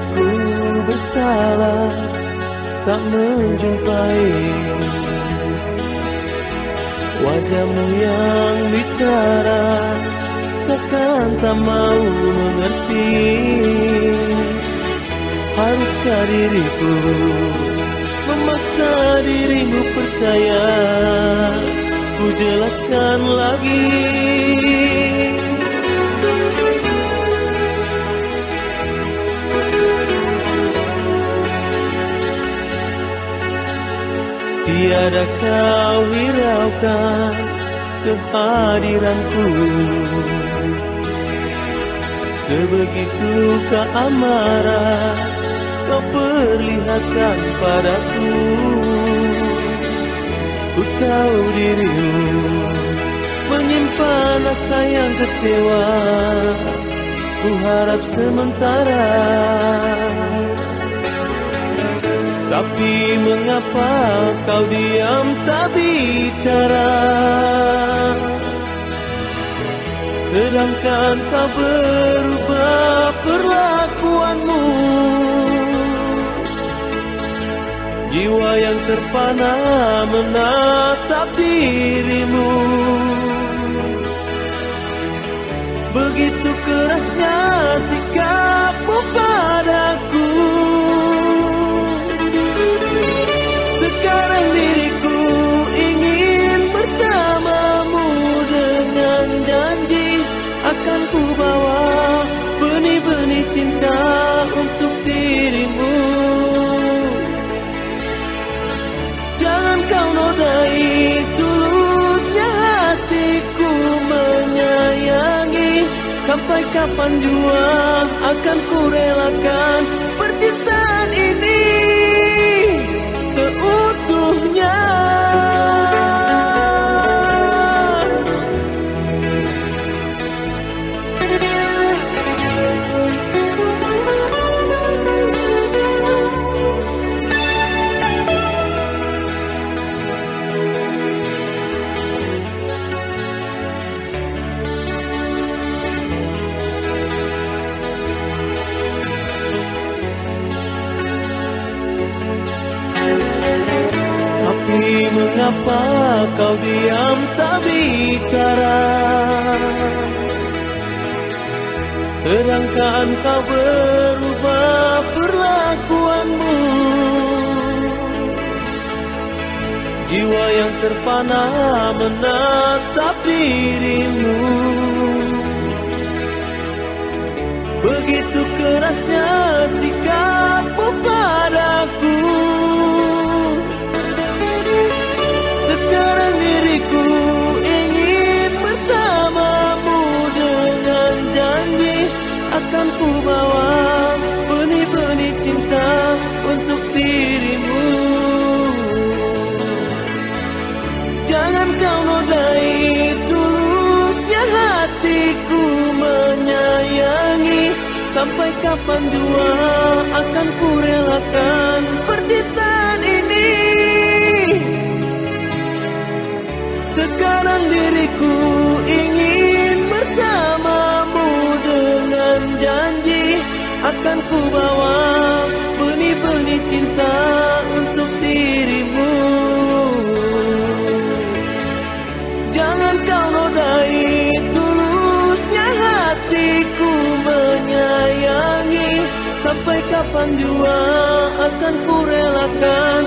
ku bersalah tak menjumpai Wajahmu yang bicara seakan tak mau mengerti. Haruskah diriku memaksa dirimu percaya? Ku jelaskan lagi. Tiada kau hiraukan kehadiranku. Sebegitu keamarah kau perlihatkan padaku. Ku tahu dirimu menyimpan rasa yang kecewa. Ku harap sementara Tapi mengapa kau diam tak bicara? Sedangkan kau berubah perlakuanmu. Jiwa yang terpana menatap dirimu. Begitu kerasnya sikapmu Sampai kapan jua akan ku relakan mengapa kau diam tak bicara? Sedangkan kau berubah perlakuanmu. Jiwa yang terpana menatap dirimu. Begitu kerasnya Sampai kapan jua akan ku relakan percintaan ini? Sekarang diriku ingin bersamamu dengan janji Akan ku bawa harapan jua akan kurelakan